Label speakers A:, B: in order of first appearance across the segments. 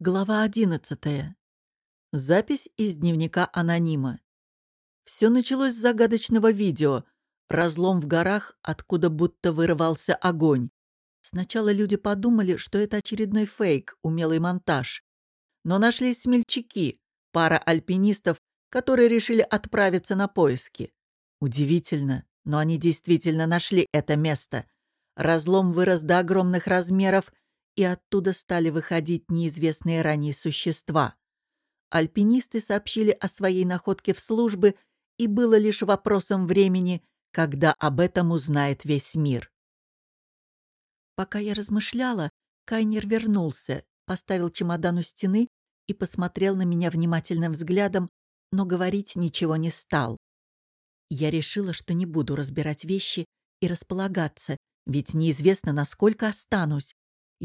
A: Глава 11. Запись из дневника анонима. Все началось с загадочного видео. Разлом в горах, откуда будто вырывался огонь. Сначала люди подумали, что это очередной фейк, умелый монтаж. Но нашлись смельчаки, пара альпинистов, которые решили отправиться на поиски. Удивительно, но они действительно нашли это место. Разлом вырос до огромных размеров – и оттуда стали выходить неизвестные ранее существа. Альпинисты сообщили о своей находке в службы, и было лишь вопросом времени, когда об этом узнает весь мир. Пока я размышляла, Кайнер вернулся, поставил чемодан у стены и посмотрел на меня внимательным взглядом, но говорить ничего не стал. Я решила, что не буду разбирать вещи и располагаться, ведь неизвестно, насколько останусь.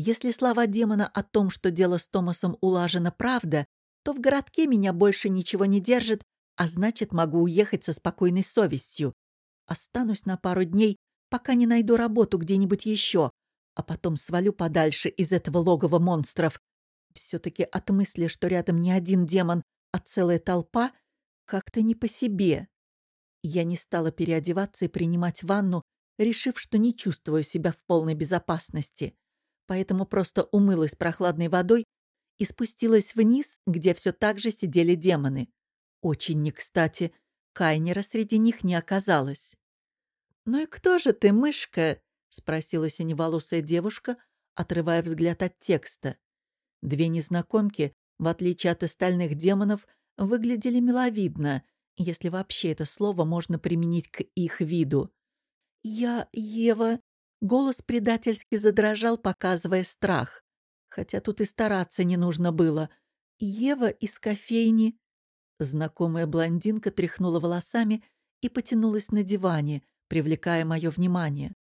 A: Если слова демона о том, что дело с Томасом улажено, правда, то в городке меня больше ничего не держит, а значит, могу уехать со спокойной совестью. Останусь на пару дней, пока не найду работу где-нибудь еще, а потом свалю подальше из этого логова монстров. Все-таки от мысли, что рядом не один демон, а целая толпа, как-то не по себе. Я не стала переодеваться и принимать ванну, решив, что не чувствую себя в полной безопасности поэтому просто умылась прохладной водой и спустилась вниз, где все так же сидели демоны. Очень не кстати, Кайнера среди них не оказалось. «Ну и кто же ты, мышка?» — спросила синеволосая девушка, отрывая взгляд от текста. Две незнакомки, в отличие от остальных демонов, выглядели миловидно, если вообще это слово можно применить к их виду. «Я Ева Голос предательски задрожал, показывая страх. Хотя тут и стараться не нужно было. Ева из кофейни. Знакомая блондинка тряхнула волосами и потянулась на диване, привлекая мое внимание.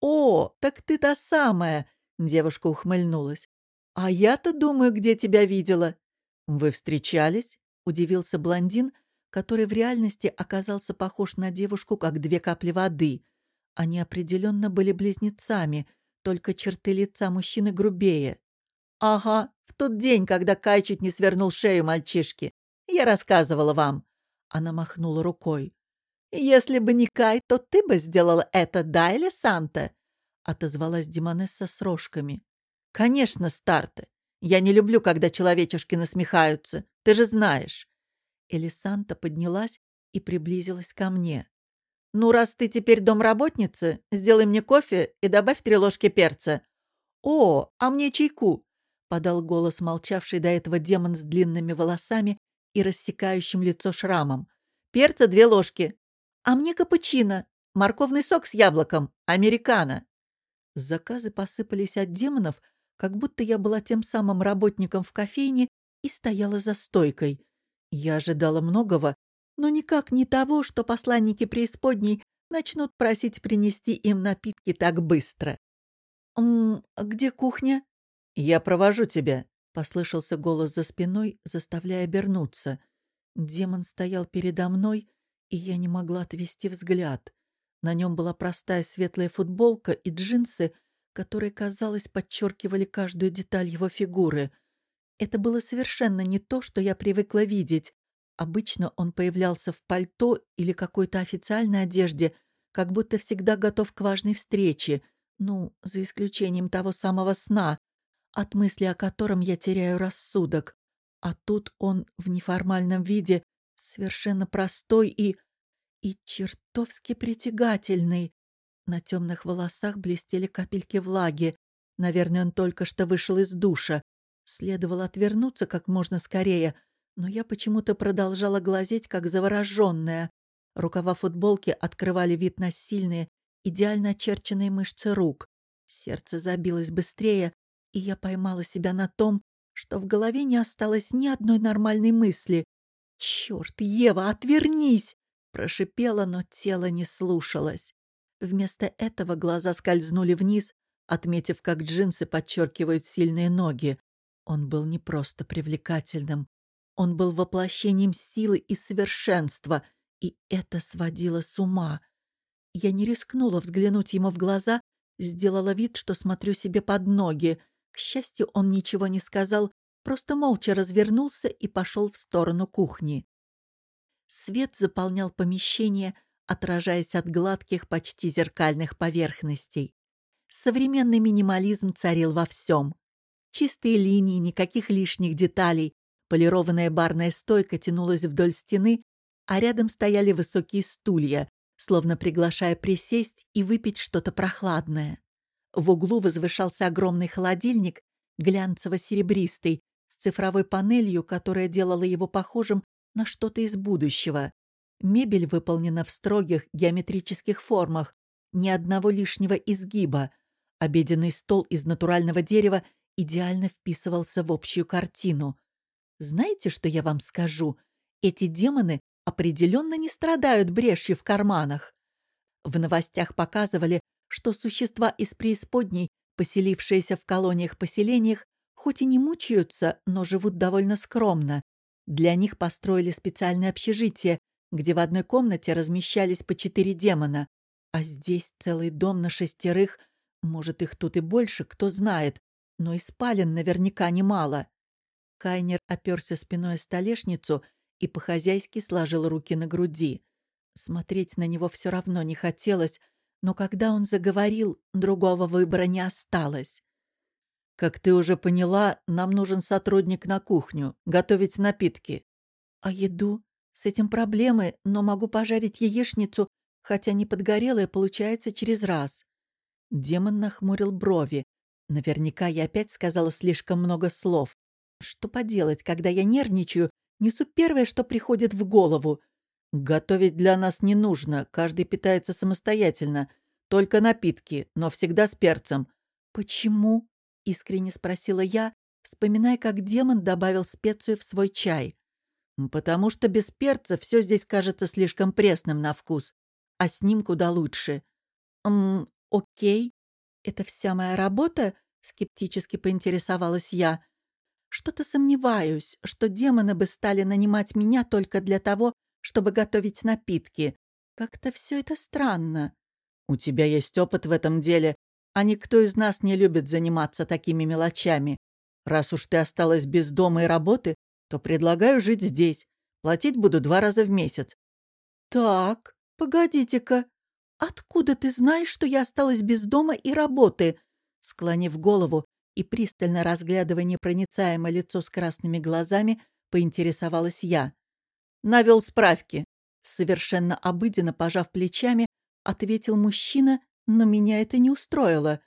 A: «О, так ты та самая!» — девушка ухмыльнулась. «А я-то думаю, где тебя видела». «Вы встречались?» — удивился блондин, который в реальности оказался похож на девушку, как две капли воды — они определенно были близнецами, только черты лица мужчины грубее. «Ага, в тот день, когда Кай чуть не свернул шею мальчишки. Я рассказывала вам». Она махнула рукой. «Если бы не Кай, то ты бы сделала это, да или Санта?» Отозвалась Димонесса с рожками. «Конечно, Старте. Я не люблю, когда человечешки насмехаются. Ты же знаешь». Элисанта поднялась и приблизилась ко мне. «Ну, раз ты теперь домработница, сделай мне кофе и добавь три ложки перца». «О, а мне чайку!» — подал голос молчавший до этого демон с длинными волосами и рассекающим лицо шрамом. «Перца две ложки. А мне капучино, морковный сок с яблоком, американо». Заказы посыпались от демонов, как будто я была тем самым работником в кофейне и стояла за стойкой. Я ожидала многого, но никак не того, что посланники преисподней начнут просить принести им напитки так быстро. «М где кухня?» «Я провожу тебя», — послышался голос за спиной, заставляя обернуться. Демон стоял передо мной, и я не могла отвести взгляд. На нем была простая светлая футболка и джинсы, которые, казалось, подчеркивали каждую деталь его фигуры. Это было совершенно не то, что я привыкла видеть. Обычно он появлялся в пальто или какой-то официальной одежде, как будто всегда готов к важной встрече, ну, за исключением того самого сна, от мысли о котором я теряю рассудок. А тут он в неформальном виде, совершенно простой и... и чертовски притягательный. На темных волосах блестели капельки влаги. Наверное, он только что вышел из душа. Следовало отвернуться как можно скорее — но я почему-то продолжала глазеть, как завороженная. Рукава футболки открывали вид на сильные, идеально очерченные мышцы рук. Сердце забилось быстрее, и я поймала себя на том, что в голове не осталось ни одной нормальной мысли. «Черт, Ева, отвернись!» Прошипела, но тело не слушалось. Вместо этого глаза скользнули вниз, отметив, как джинсы подчеркивают сильные ноги. Он был не просто привлекательным, он был воплощением силы и совершенства, и это сводило с ума. Я не рискнула взглянуть ему в глаза, сделала вид, что смотрю себе под ноги. К счастью, он ничего не сказал, просто молча развернулся и пошел в сторону кухни. Свет заполнял помещение, отражаясь от гладких, почти зеркальных поверхностей. Современный минимализм царил во всем. Чистые линии, никаких лишних деталей, полированная барная стойка тянулась вдоль стены, а рядом стояли высокие стулья, словно приглашая присесть и выпить что-то прохладное. В углу возвышался огромный холодильник, глянцево-серебристый, с цифровой панелью, которая делала его похожим на что-то из будущего. Мебель выполнена в строгих геометрических формах, ни одного лишнего изгиба. Обеденный стол из натурального дерева идеально вписывался в общую картину. Знаете, что я вам скажу? Эти демоны определенно не страдают брешью в карманах. В новостях показывали, что существа из преисподней, поселившиеся в колониях-поселениях, хоть и не мучаются, но живут довольно скромно. Для них построили специальное общежитие, где в одной комнате размещались по четыре демона. А здесь целый дом на шестерых, может, их тут и больше, кто знает, но и спален наверняка немало. Кайнер оперся спиной о столешницу и по-хозяйски сложил руки на груди. Смотреть на него все равно не хотелось, но когда он заговорил, другого выбора не осталось. «Как ты уже поняла, нам нужен сотрудник на кухню, готовить напитки». «А еду? С этим проблемы, но могу пожарить яичницу, хотя не подгорелая получается через раз». Демон нахмурил брови. Наверняка я опять сказала слишком много слов. Что поделать, когда я нервничаю Несу первое, что приходит в голову. Готовить для нас не нужно, каждый питается самостоятельно. Только напитки, но всегда с перцем. Почему? Искренне спросила я, вспоминая, как демон добавил специю в свой чай. Потому что без перца все здесь кажется слишком пресным на вкус, а с ним куда лучше. Ммм, окей. Это вся моя работа? Скептически поинтересовалась я. Что-то сомневаюсь, что демоны бы стали нанимать меня только для того, чтобы готовить напитки. Как-то все это странно. У тебя есть опыт в этом деле, а никто из нас не любит заниматься такими мелочами. Раз уж ты осталась без дома и работы, то предлагаю жить здесь. Платить буду два раза в месяц. Так, погодите-ка. Откуда ты знаешь, что я осталась без дома и работы? Склонив голову, и, пристально разглядывая непроницаемое лицо с красными глазами, поинтересовалась я. «Навел справки». Совершенно обыденно пожав плечами, ответил мужчина, но меня это не устроило.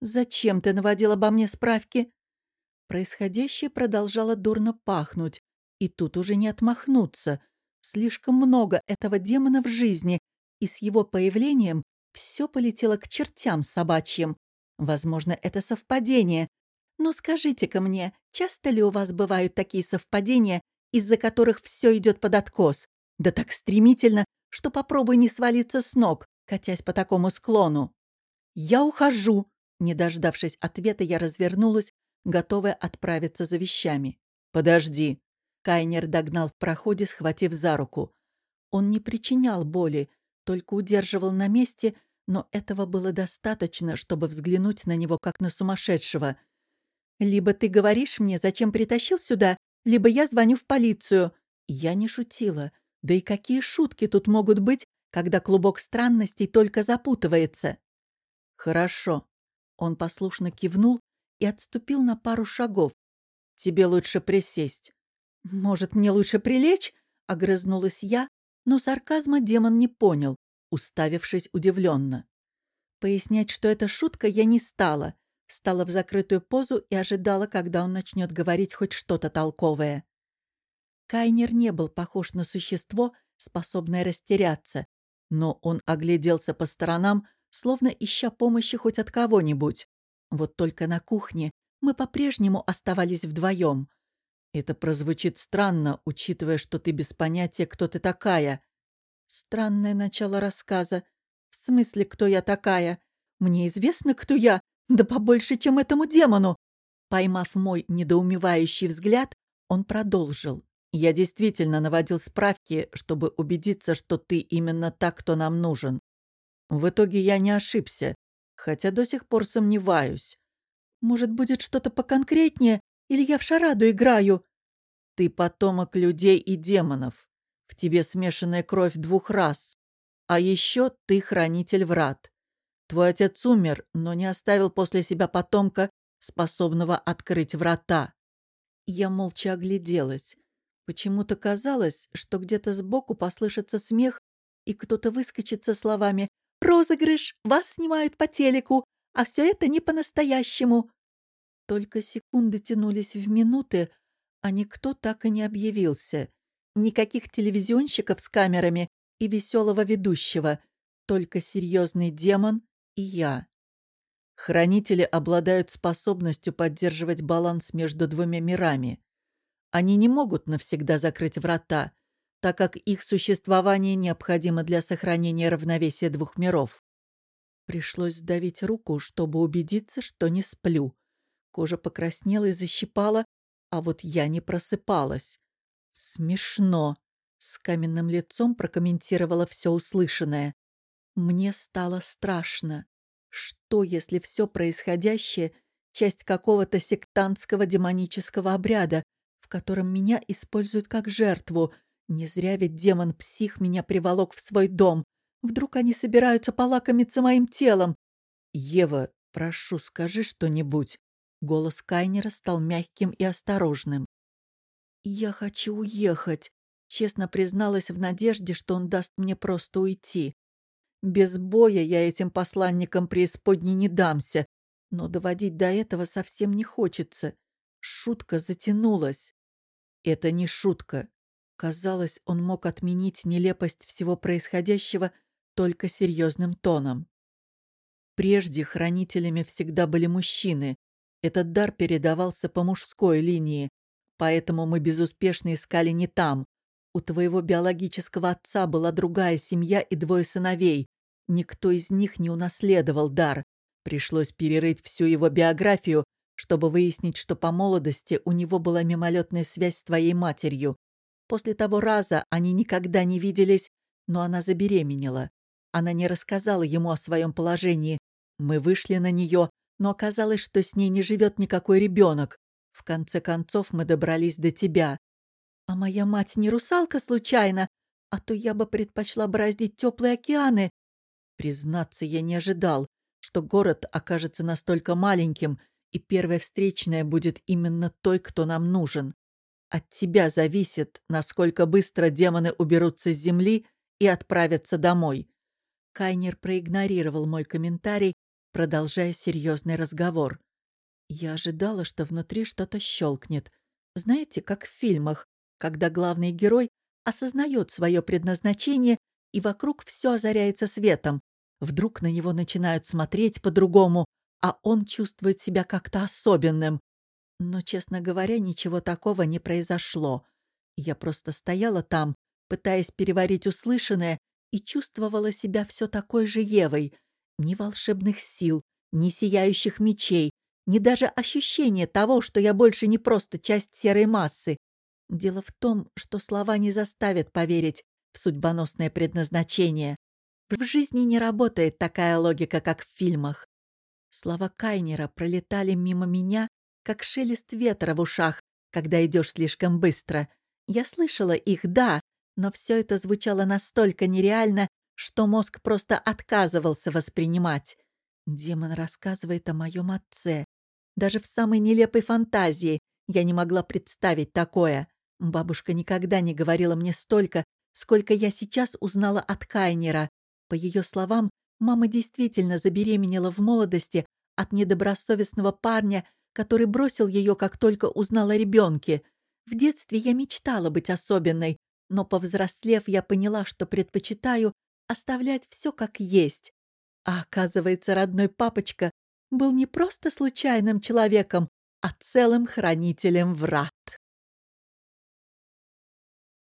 A: «Зачем ты наводил обо мне справки?» Происходящее продолжало дурно пахнуть, и тут уже не отмахнуться. Слишком много этого демона в жизни, и с его появлением все полетело к чертям собачьим. Возможно, это совпадение. Но скажите-ка мне, часто ли у вас бывают такие совпадения, из-за которых все идет под откос? Да так стремительно, что попробуй не свалиться с ног, катясь по такому склону. «Я ухожу!» Не дождавшись ответа, я развернулась, готовая отправиться за вещами. «Подожди!» Кайнер догнал в проходе, схватив за руку. Он не причинял боли, только удерживал на месте, но этого было достаточно, чтобы взглянуть на него как на сумасшедшего. «Либо ты говоришь мне, зачем притащил сюда, либо я звоню в полицию». Я не шутила. Да и какие шутки тут могут быть, когда клубок странностей только запутывается? «Хорошо». Он послушно кивнул и отступил на пару шагов. «Тебе лучше присесть». «Может, мне лучше прилечь?» — огрызнулась я, но сарказма демон не понял уставившись удивленно. Пояснять, что это шутка, я не стала. Встала в закрытую позу и ожидала, когда он начнет говорить хоть что-то толковое. Кайнер не был похож на существо, способное растеряться, но он огляделся по сторонам, словно ища помощи хоть от кого-нибудь. Вот только на кухне мы по-прежнему оставались вдвоем. Это прозвучит странно, учитывая, что ты без понятия, кто ты такая. Странное начало рассказа. В смысле, кто я такая? Мне известно, кто я, да побольше, чем этому демону. Поймав мой недоумевающий взгляд, он продолжил. Я действительно наводил справки, чтобы убедиться, что ты именно так, кто нам нужен. В итоге я не ошибся, хотя до сих пор сомневаюсь. Может, будет что-то поконкретнее? Или я в шараду играю?» «Ты потомок людей и демонов. В тебе смешанная кровь двух рас. А еще ты хранитель врат. Твой отец умер, но не оставил после себя потомка, способного открыть врата». Я молча огляделась. Почему-то казалось, что где-то сбоку послышится смех, и кто-то выскочит со словами «Розыгрыш! Вас снимают по телеку! А все это не по-настоящему!» Только секунды тянулись в минуты, а никто так и не объявился. Никаких телевизионщиков с камерами и веселого ведущего, только серьезный демон и я. Хранители обладают способностью поддерживать баланс между двумя мирами. Они не могут навсегда закрыть врата, так как их существование необходимо для сохранения равновесия двух миров. Пришлось сдавить руку, чтобы убедиться, что не сплю. Кожа покраснела и защипала, а вот я не просыпалась. Смешно. С каменным лицом прокомментировала все услышанное. Мне стало страшно. Что, если все происходящее — часть какого-то сектантского демонического обряда, в котором меня используют как жертву? Не зря ведь демон-псих меня приволок в свой дом. Вдруг они собираются полакомиться моим телом? Ева, прошу, скажи что-нибудь. Голос Кайнера стал мягким и осторожным. «Я хочу уехать», — честно призналась в надежде, что он даст мне просто уйти. Без боя я этим посланникам преисподней не дамся, но доводить до этого совсем не хочется. Шутка затянулась. Это не шутка. Казалось, он мог отменить нелепость всего происходящего только серьезным тоном. Прежде хранителями всегда были мужчины, этот дар передавался по мужской линии, поэтому мы безуспешно искали не там. У твоего биологического отца была другая семья и двое сыновей. Никто из них не унаследовал дар. Пришлось перерыть всю его биографию, чтобы выяснить, что по молодости у него была мимолетная связь с твоей матерью. После того раза они никогда не виделись, но она забеременела. Она не рассказала ему о своем положении. Мы вышли на нее, но оказалось, что с ней не живет никакой ребенок. В конце концов мы добрались до тебя. А моя мать не русалка случайно, а то я бы предпочла бороздить теплые океаны. Признаться, я не ожидал, что город окажется настолько маленьким, и первая встречная будет именно той, кто нам нужен. От тебя зависит, насколько быстро демоны уберутся с земли и отправятся домой. Кайнер проигнорировал мой комментарий продолжая серьезный разговор. Я ожидала, что внутри что-то щелкнет. Знаете, как в фильмах, когда главный герой осознает свое предназначение, и вокруг все озаряется светом. Вдруг на него начинают смотреть по-другому, а он чувствует себя как-то особенным. Но, честно говоря, ничего такого не произошло. Я просто стояла там, пытаясь переварить услышанное, и чувствовала себя все такой же Евой — ни волшебных сил, ни сияющих мечей, ни даже ощущения того, что я больше не просто часть серой массы. Дело в том, что слова не заставят поверить в судьбоносное предназначение. В жизни не работает такая логика, как в фильмах. Слова Кайнера пролетали мимо меня, как шелест ветра в ушах, когда идешь слишком быстро. Я слышала их, да, но все это звучало настолько нереально, что мозг просто отказывался воспринимать. Демон рассказывает о моем отце. Даже в самой нелепой фантазии я не могла представить такое. Бабушка никогда не говорила мне столько, сколько я сейчас узнала от Кайнера. По ее словам, мама действительно забеременела в молодости от недобросовестного парня, который бросил ее, как только узнала о ребенке. В детстве я мечтала быть особенной, но, повзрослев, я поняла, что предпочитаю оставлять все как есть. А оказывается, родной папочка был не просто случайным человеком, а целым хранителем врат.